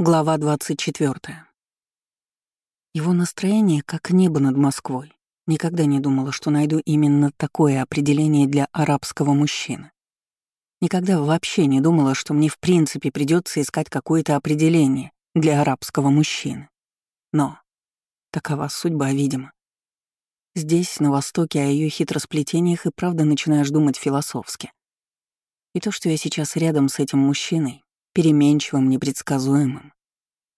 Глава 24. Его настроение как небо над Москвой. Никогда не думала, что найду именно такое определение для арабского мужчины. Никогда вообще не думала, что мне в принципе придется искать какое-то определение для арабского мужчины. Но такова судьба, видимо. Здесь, на Востоке, о ее хитросплетениях и правда начинаешь думать философски. И то, что я сейчас рядом с этим мужчиной, переменчивым, непредсказуемым,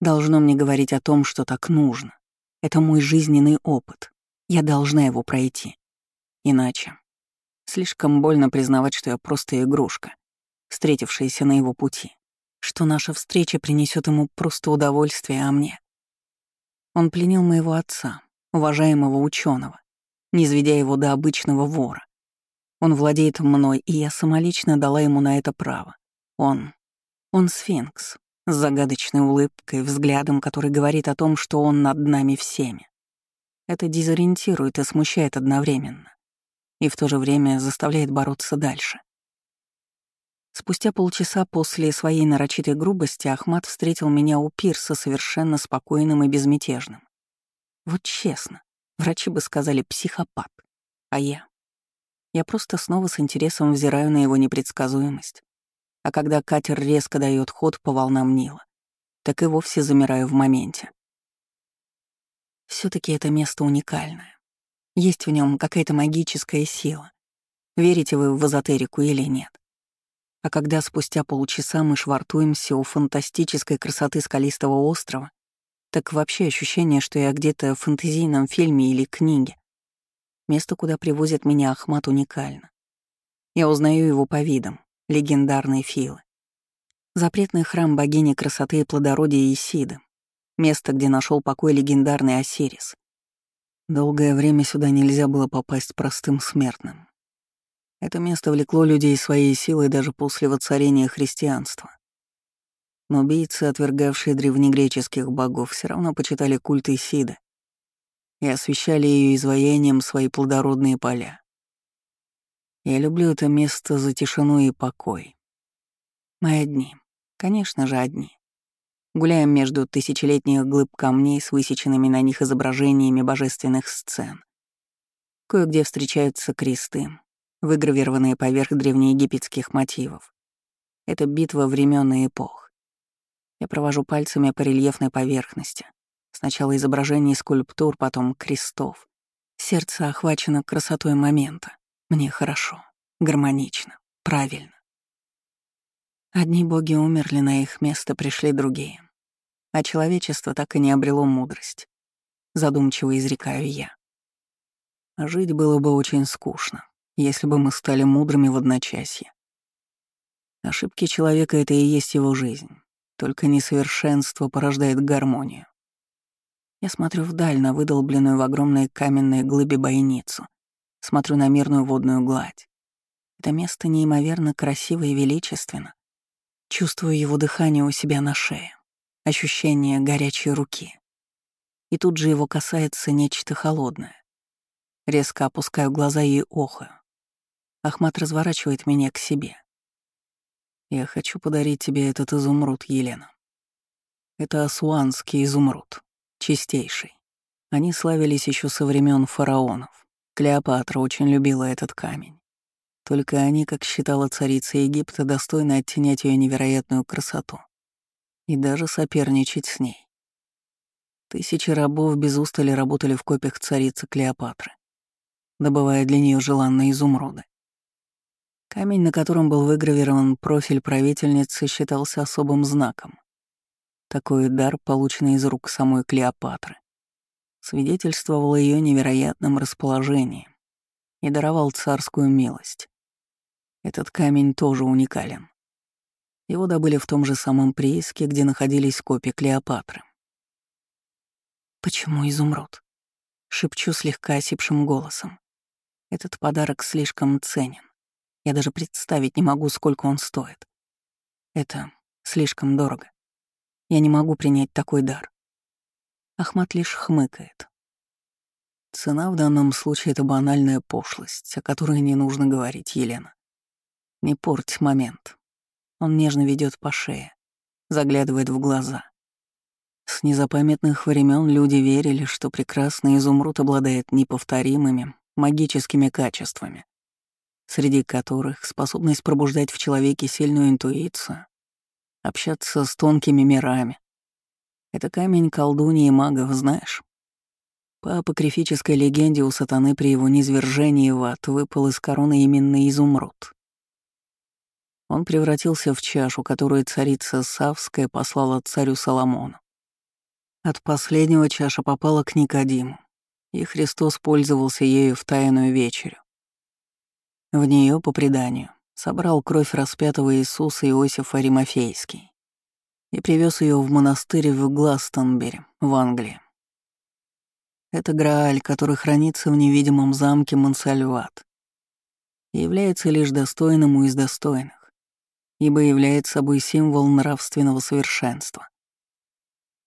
должно мне говорить о том, что так нужно. Это мой жизненный опыт. Я должна его пройти. Иначе. Слишком больно признавать, что я просто игрушка, встретившаяся на его пути, что наша встреча принесет ему просто удовольствие, а мне. Он пленил моего отца, уважаемого ученого, низведя его до обычного вора. Он владеет мной, и я самолично дала ему на это право. Он он сфинкс, с загадочной улыбкой, взглядом, который говорит о том, что он над нами всеми. Это дезориентирует и смущает одновременно, и в то же время заставляет бороться дальше. Спустя полчаса после своей нарочитой грубости Ахмат встретил меня у пирса совершенно спокойным и безмятежным. Вот честно, врачи бы сказали «психопат», а я... Я просто снова с интересом взираю на его непредсказуемость, а когда катер резко дает ход по волнам Нила, так и вовсе замираю в моменте. все таки это место уникальное. Есть в нем какая-то магическая сила. Верите вы в эзотерику или нет? А когда спустя полчаса мы швартуемся у фантастической красоты скалистого острова, так вообще ощущение, что я где-то в фэнтезийном фильме или книге. Место, куда привозят меня Ахмат, уникально. Я узнаю его по видам, легендарные Филы. Запретный храм богини красоты и плодородия Исиды, место, где нашел покой легендарный Осирис. Долгое время сюда нельзя было попасть простым смертным. Это место влекло людей своей силой даже после воцарения христианства. Но убийцы, отвергавшие древнегреческих богов, все равно почитали культ Исиды и освещали ее изваянием свои плодородные поля. Я люблю это место за тишину и покой. Мы одни, конечно же, одни. Гуляем между тысячелетних глыб камней с высеченными на них изображениями божественных сцен. Кое-где встречаются кресты, выгравированные поверх древнеегипетских мотивов. Это битва времен и эпох. Я провожу пальцами по рельефной поверхности. Сначала изображений скульптур, потом крестов. Сердце охвачено красотой момента. Мне хорошо, гармонично, правильно. Одни боги умерли, на их место пришли другие. А человечество так и не обрело мудрость. Задумчиво изрекаю я. Жить было бы очень скучно, если бы мы стали мудрыми в одночасье. Ошибки человека — это и есть его жизнь. Только несовершенство порождает гармонию. Я смотрю вдаль на выдолбленную в огромной каменной глыбе бойницу — Смотрю на мирную водную гладь. Это место неимоверно красиво и величественно. Чувствую его дыхание у себя на шее, ощущение горячей руки. И тут же его касается нечто холодное. Резко опускаю глаза и охаю. Ахмат разворачивает меня к себе. «Я хочу подарить тебе этот изумруд, Елена. Это асуанский изумруд, чистейший. Они славились еще со времен фараонов. Клеопатра очень любила этот камень. Только они, как считала царица Египта, достойны оттенять ее невероятную красоту и даже соперничать с ней. Тысячи рабов без устали работали в копиях царицы Клеопатры, добывая для нее желанные изумруды. Камень, на котором был выгравирован профиль правительницы, считался особым знаком. Такой дар, полученный из рук самой Клеопатры свидетельствовал о ее невероятном расположении и даровал царскую милость. Этот камень тоже уникален. Его добыли в том же самом прииске, где находились копии Клеопатры. «Почему изумруд?» — шепчу слегка осипшим голосом. «Этот подарок слишком ценен. Я даже представить не могу, сколько он стоит. Это слишком дорого. Я не могу принять такой дар. Ахмат лишь хмыкает. Цена в данном случае — это банальная пошлость, о которой не нужно говорить, Елена. Не порть момент. Он нежно ведет по шее, заглядывает в глаза, С незапамятных времен люди верили, что прекрасный изумруд обладает неповторимыми магическими качествами, среди которых способность пробуждать в человеке сильную интуицию, общаться с тонкими мирами. Это камень колдуньи и магов, знаешь. По апокрифической легенде у сатаны при его низвержении в ад выпал из короны именно изумруд. Он превратился в чашу, которую царица Савская послала царю Соломону. От последнего чаша попала к Никодиму, и Христос пользовался ею в тайную вечерю. В нее, по преданию, собрал кровь распятого Иисуса Иосиф Аримофейский и привез ее в монастырь в Гластонбери, в Англии. Это Грааль, который хранится в невидимом замке Монсальват и является лишь достойным из достойных, ибо является собой символ нравственного совершенства.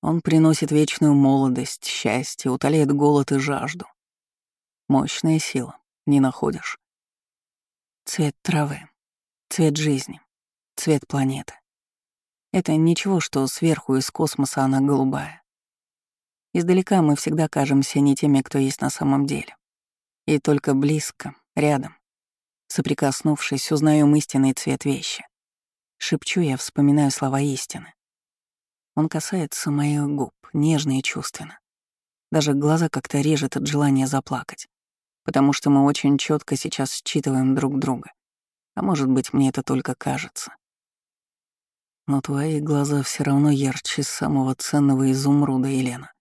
Он приносит вечную молодость, счастье, утоляет голод и жажду. Мощная сила, не находишь? Цвет травы, цвет жизни, цвет планеты. Это ничего, что сверху из космоса она голубая. Издалека мы всегда кажемся не теми, кто есть на самом деле. И только близко, рядом, соприкоснувшись, узнаем истинный цвет вещи. Шепчу я, вспоминаю слова истины. Он касается моих губ, нежно и чувственно. Даже глаза как-то режет от желания заплакать, потому что мы очень четко сейчас считываем друг друга. А может быть, мне это только кажется. Но твои глаза все равно ярче самого ценного изумруда, Елена.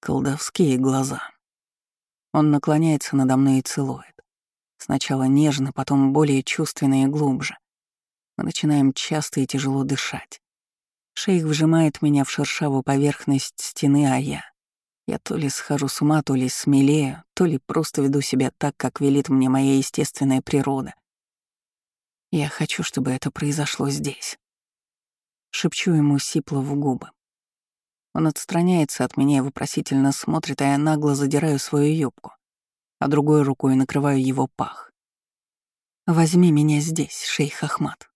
Колдовские глаза. Он наклоняется надо мной и целует. Сначала нежно, потом более чувственно и глубже. Мы начинаем часто и тяжело дышать. Шейх вжимает меня в шершавую поверхность стены, а я... Я то ли схожу с ума, то ли смелею, то ли просто веду себя так, как велит мне моя естественная природа. Я хочу, чтобы это произошло здесь. Шепчу ему сипло в губы. Он отстраняется от меня и вопросительно смотрит, а я нагло задираю свою юбку, а другой рукой накрываю его пах. «Возьми меня здесь, шейх Ахмат.